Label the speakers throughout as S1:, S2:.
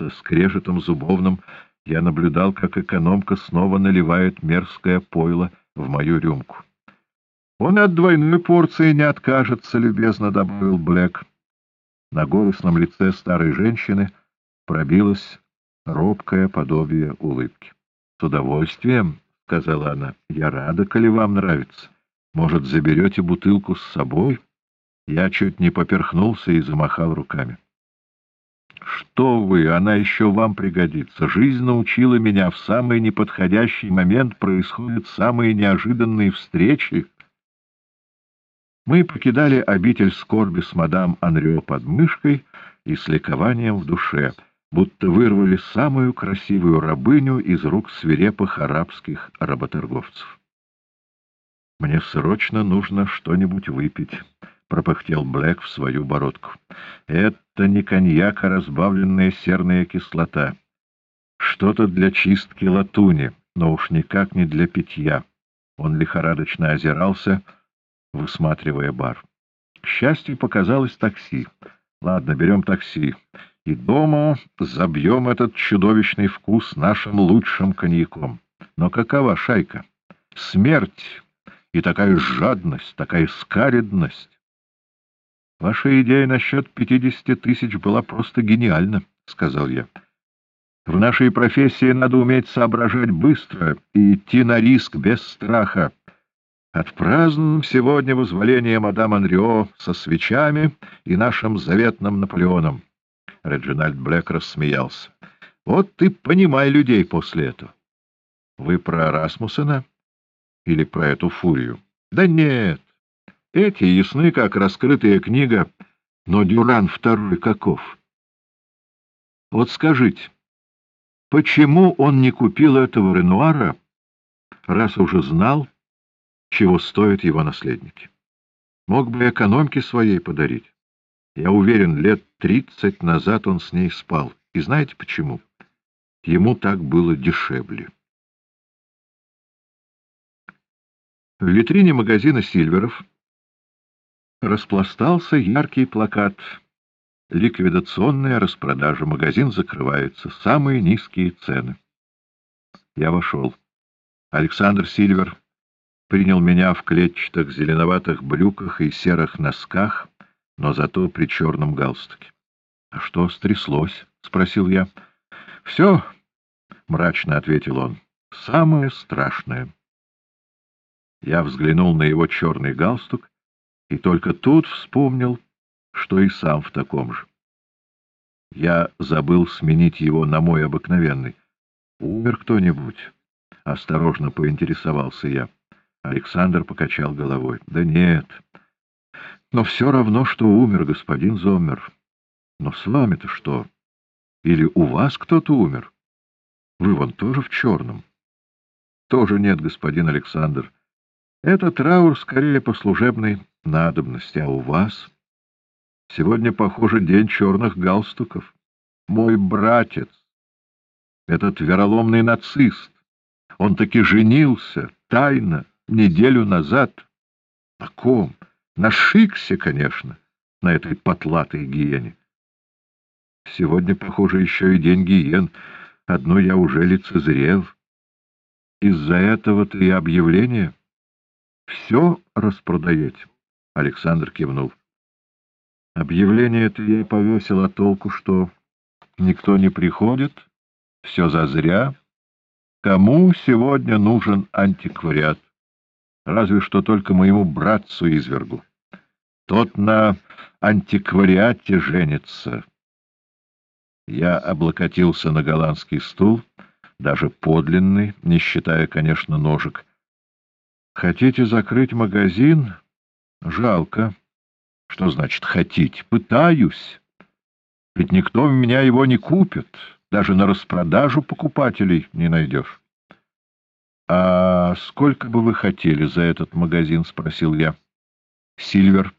S1: Со скрежетом зубовным я наблюдал, как экономка снова наливает мерзкое пойло в мою рюмку. Он от двойной порции не откажется, — любезно добавил Блэк. На горестном лице старой женщины пробилось робкое подобие улыбки. — С удовольствием, — сказала она, — я рада, коли вам нравится. Может, заберете бутылку с собой? Я чуть не поперхнулся и замахал руками. — Что вы, она еще вам пригодится. Жизнь научила меня, в самый неподходящий момент происходят самые неожиданные встречи. Мы покидали обитель скорби с мадам Анрё под мышкой и с ликованием в душе, будто вырвали самую красивую рабыню из рук свирепых арабских работорговцев. — Мне срочно нужно что-нибудь выпить, — пропыхтел Блэк в свою бородку. — Это не коньяк, а разбавленная серная кислота. Что-то для чистки латуни, но уж никак не для питья. Он лихорадочно озирался — высматривая бар. К счастью, показалось такси. Ладно, берем такси. И дома забьем этот чудовищный вкус нашим лучшим коньяком. Но какова шайка? Смерть и такая жадность, такая скаредность. Ваша идея насчет пятидесяти тысяч была просто гениальна, — сказал я. В нашей профессии надо уметь соображать быстро и идти на риск без страха. Отпразднуем сегодня возволение мадам Анрио со свечами и нашим заветным Наполеоном. Реджинальд Блэк рассмеялся. Вот ты понимай людей после этого. Вы про Расмусена или про эту фурию? Да нет, эти ясны, как раскрытая книга, но Дюран второй каков? Вот скажите, почему он не купил этого Ренуара, раз уже знал, чего стоят его наследники. Мог бы экономке своей подарить. Я уверен, лет тридцать назад он с ней спал. И знаете почему? Ему так было дешевле. В витрине магазина Сильверов распластался яркий плакат «Ликвидационная распродажа. Магазин закрывается. Самые низкие цены». Я вошел. Александр Сильвер принял меня в клетчатых зеленоватых брюках и серых носках, но зато при черном галстуке. — А что стряслось? — спросил я. — Все, — мрачно ответил он, — самое страшное. Я взглянул на его черный галстук и только тут вспомнил, что и сам в таком же. Я забыл сменить его на мой обыкновенный. Умер кто-нибудь? Осторожно поинтересовался я. Александр покачал головой. — Да нет. Но все равно, что умер господин Зоммер. Но с вами-то что? Или у вас кто-то умер? Вы вон тоже в черном. — Тоже нет, господин Александр. Это траур скорее по служебной надобности, а у вас? Сегодня, похоже, день черных галстуков. Мой братец, этот вероломный нацист, он таки женился, тайно, неделю назад. На ком? На Шиксе, конечно, на этой потлатой гиене. Сегодня, похоже, еще и день гиен. Одно я уже лицезрел. Из-за этого-то и объявление. Все распродаете. Александр кивнул. Объявление это я повесил, а толку, что никто не приходит, все зазря. Кому сегодня нужен антиквариат? разве что только моему братцу-извергу. Тот на антиквариате женится. Я облокотился на голландский стул, даже подлинный, не считая, конечно, ножек. Хотите закрыть магазин? Жалко. Что значит «хотите»? Пытаюсь. Ведь никто у меня его не купит. Даже на распродажу покупателей не найдешь. — А сколько бы вы хотели за этот магазин? — спросил я. Сильвер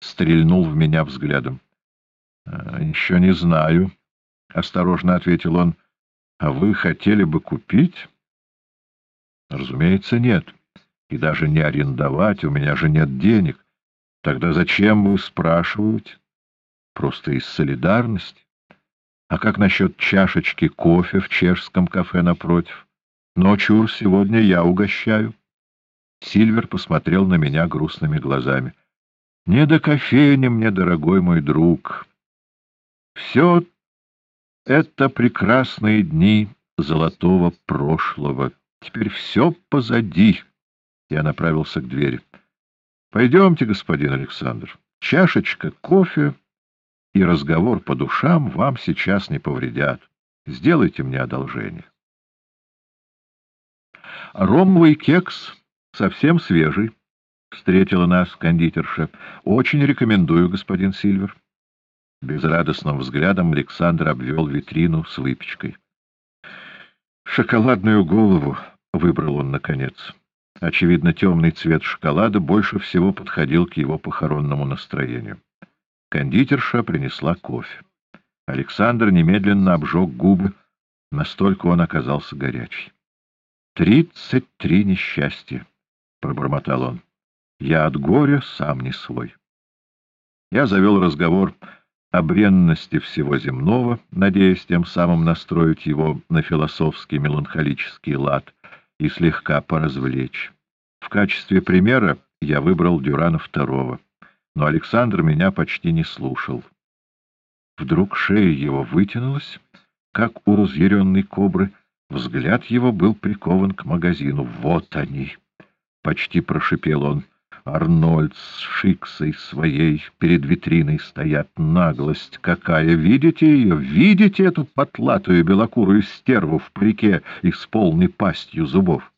S1: стрельнул в меня взглядом. «А, — Еще не знаю, — осторожно ответил он. — А вы хотели бы купить? — Разумеется, нет. И даже не арендовать, у меня же нет денег. Тогда зачем вы спрашиваете? Просто из солидарности. А как насчет чашечки кофе в чешском кафе напротив? Но, чур, сегодня я угощаю. Сильвер посмотрел на меня грустными глазами. — Не до кофейни мне, дорогой мой друг. Все это прекрасные дни золотого прошлого. Теперь все позади. Я направился к двери. — Пойдемте, господин Александр. Чашечка кофе и разговор по душам вам сейчас не повредят. Сделайте мне одолжение. Ромовый кекс совсем свежий. Встретила нас кондитерша. Очень рекомендую, господин Сильвер. Безрадостным взглядом Александр обвел витрину с выпечкой. Шоколадную голову выбрал он, наконец. Очевидно, темный цвет шоколада больше всего подходил к его похоронному настроению. Кондитерша принесла кофе. Александр немедленно обжег губы, настолько он оказался горячий. «Тридцать три несчастья!» — пробормотал он. «Я от горя сам не свой». Я завел разговор о бренности всего земного, надеясь тем самым настроить его на философский меланхолический лад и слегка поразвлечь. В качестве примера я выбрал Дюрана второго, но Александр меня почти не слушал. Вдруг шея его вытянулась, как у разъяренной кобры, взгляд его был прикован к магазину. «Вот они!» — почти прошипел он. Арнольд с Шиксой своей перед витриной стоят. Наглость какая! Видите ее? Видите эту потлатую белокурую стерву в парике и с полной пастью зубов?